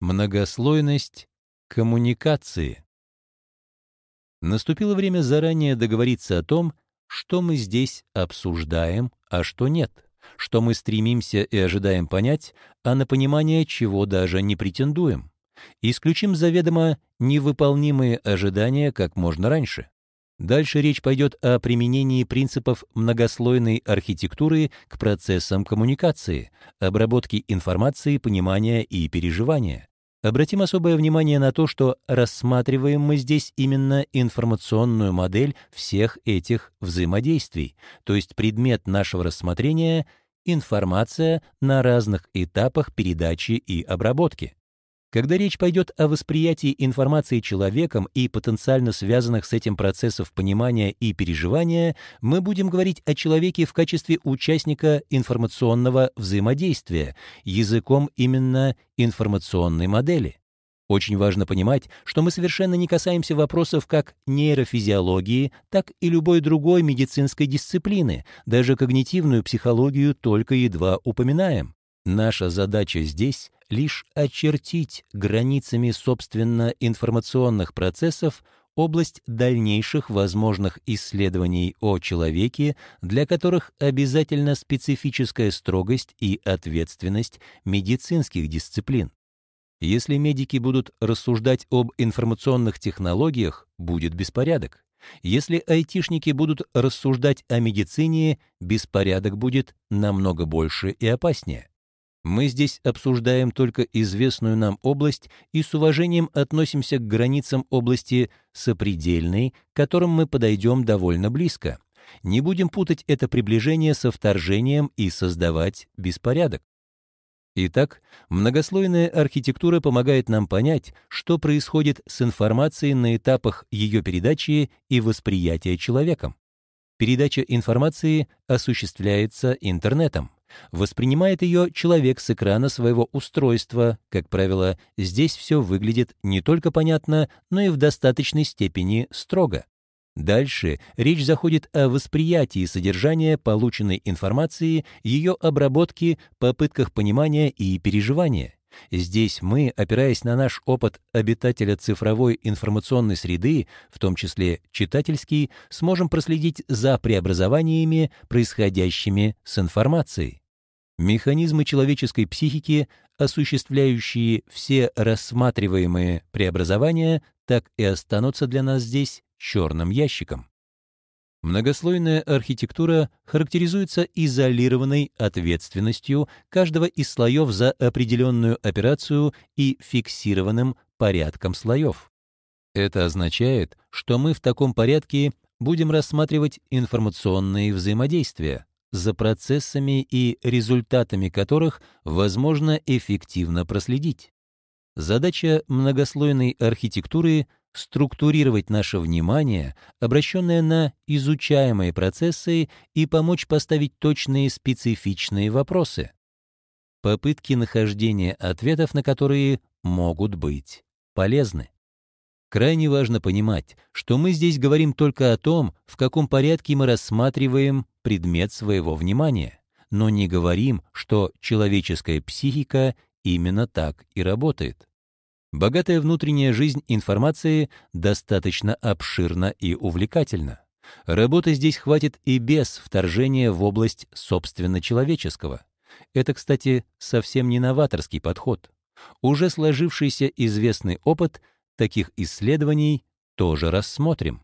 Многослойность коммуникации. Наступило время заранее договориться о том, что мы здесь обсуждаем, а что нет, что мы стремимся и ожидаем понять, а на понимание чего даже не претендуем. Исключим заведомо невыполнимые ожидания как можно раньше. Дальше речь пойдет о применении принципов многослойной архитектуры к процессам коммуникации, обработки информации, понимания и переживания. Обратим особое внимание на то, что рассматриваем мы здесь именно информационную модель всех этих взаимодействий, то есть предмет нашего рассмотрения — информация на разных этапах передачи и обработки. Когда речь пойдет о восприятии информации человеком и потенциально связанных с этим процессов понимания и переживания, мы будем говорить о человеке в качестве участника информационного взаимодействия, языком именно информационной модели. Очень важно понимать, что мы совершенно не касаемся вопросов как нейрофизиологии, так и любой другой медицинской дисциплины, даже когнитивную психологию только едва упоминаем. Наша задача здесь лишь очертить границами собственно информационных процессов область дальнейших возможных исследований о человеке, для которых обязательно специфическая строгость и ответственность медицинских дисциплин. Если медики будут рассуждать об информационных технологиях, будет беспорядок. Если айтишники будут рассуждать о медицине, беспорядок будет намного больше и опаснее. Мы здесь обсуждаем только известную нам область и с уважением относимся к границам области сопредельной, к которым мы подойдем довольно близко. Не будем путать это приближение со вторжением и создавать беспорядок. Итак, многослойная архитектура помогает нам понять, что происходит с информацией на этапах ее передачи и восприятия человеком. Передача информации осуществляется интернетом. Воспринимает ее человек с экрана своего устройства. Как правило, здесь все выглядит не только понятно, но и в достаточной степени строго. Дальше речь заходит о восприятии содержания полученной информации, ее обработке, попытках понимания и переживания. Здесь мы, опираясь на наш опыт обитателя цифровой информационной среды, в том числе читательский, сможем проследить за преобразованиями, происходящими с информацией. Механизмы человеческой психики, осуществляющие все рассматриваемые преобразования, так и останутся для нас здесь черным ящиком. Многослойная архитектура характеризуется изолированной ответственностью каждого из слоев за определенную операцию и фиксированным порядком слоев. Это означает, что мы в таком порядке будем рассматривать информационные взаимодействия, за процессами и результатами которых возможно эффективно проследить. Задача многослойной архитектуры — структурировать наше внимание, обращенное на изучаемые процессы, и помочь поставить точные специфичные вопросы. Попытки нахождения ответов на которые могут быть полезны. Крайне важно понимать, что мы здесь говорим только о том, в каком порядке мы рассматриваем предмет своего внимания, но не говорим, что человеческая психика именно так и работает. Богатая внутренняя жизнь информации достаточно обширна и увлекательна. Работы здесь хватит и без вторжения в область собственно человеческого. Это, кстати, совсем не новаторский подход. Уже сложившийся известный опыт таких исследований тоже рассмотрим.